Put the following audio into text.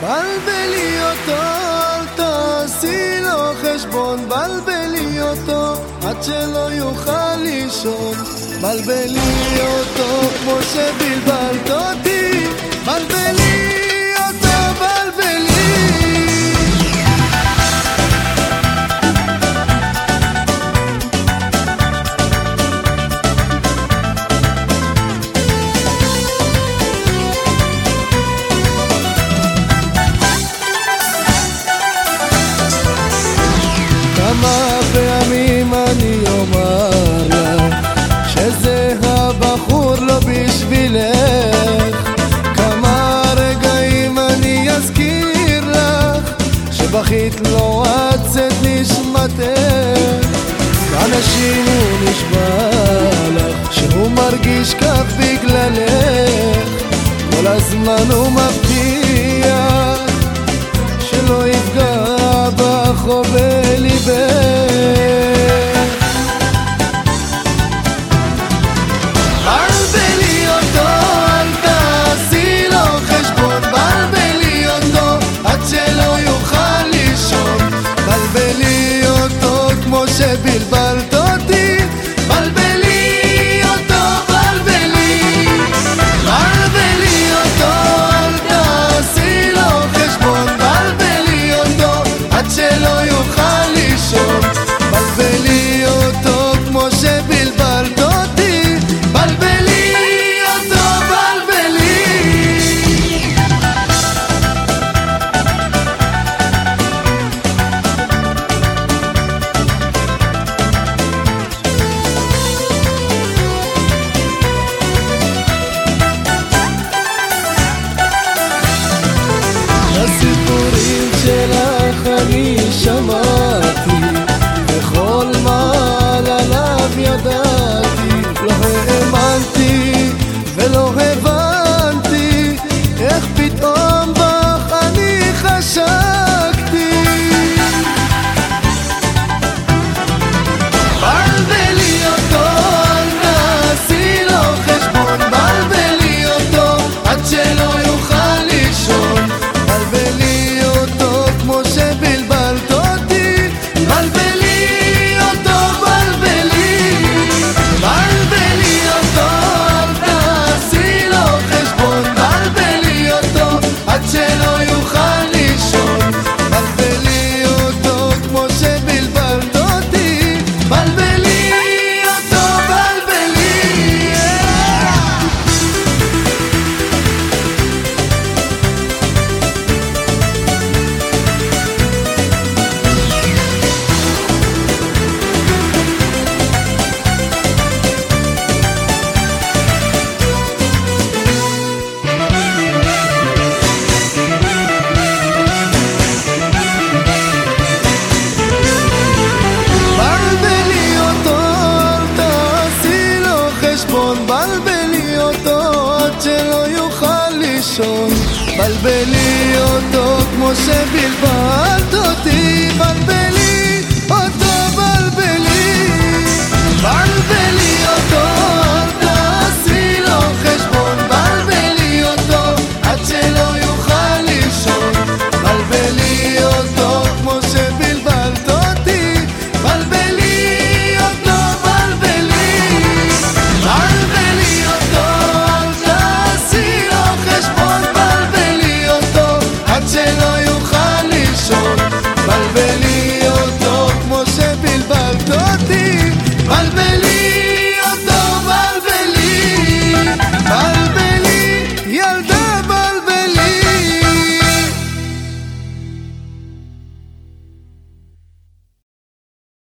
בלבלי אותו, תעשי לו חשבון, בלבלי אותו, עד שלא יוכל לישון. בלבלי אותו כמו שבלבלת אותי, בלבלי בכית לא עצת נשמתך. אנשים הוא נשבע לך שהוא מרגיש כך בגללך. כל הזמן הוא מבטיח שלא יפגע בחובר בלבלי אותו כמו שבלבל